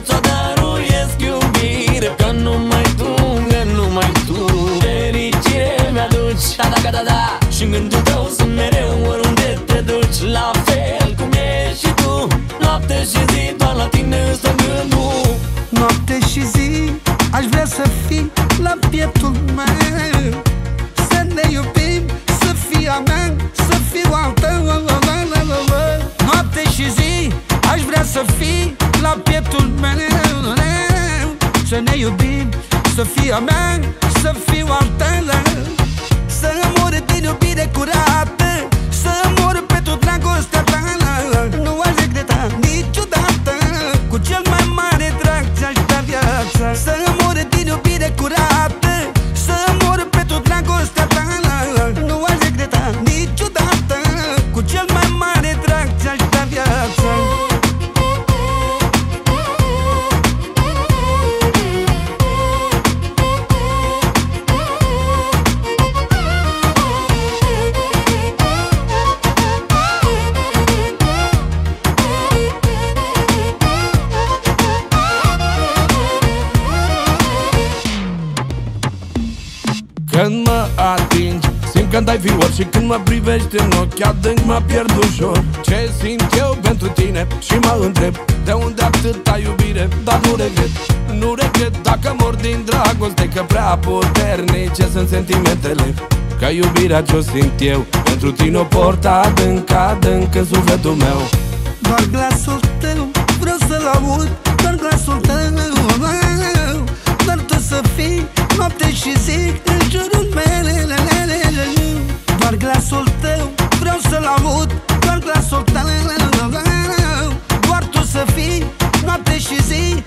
Eu ți-o daruiesc iubire Că numai tu, că numai tu. Fericire mi-aduci. Da, da, da, da, da și gândul tău sunt mereu oriunde te duci. La fel cum ești și tu. Noapte și zi doar la tine stă gândul. Noapte și zi aș vrea să fii la pieptul meu. Să ne iubim, să fii a mea, să fiu al Să ne iubim, să fii a mea, să fiu al tău Să mor din iubire curată Când mă atingi Simt că dai vior și când mă privești în ochi adânc mă pierd ușor. Ce simt eu pentru tine? Și mă întreb De unde atâta iubire, dar nu regret Nu regret dacă mor din dragoste Că prea puternice sunt sentimentele. Că iubirea ce-o simt eu Pentru tine o port adânc, adânc în sufletul meu. Doar glasul tău vreau să-l aud Doar glasul tău Doar tu să fii noapte și zi în jurul meu Doar glasul tău vreau să-l aud. Doar glasul tău Doar tu să fii noapte și zi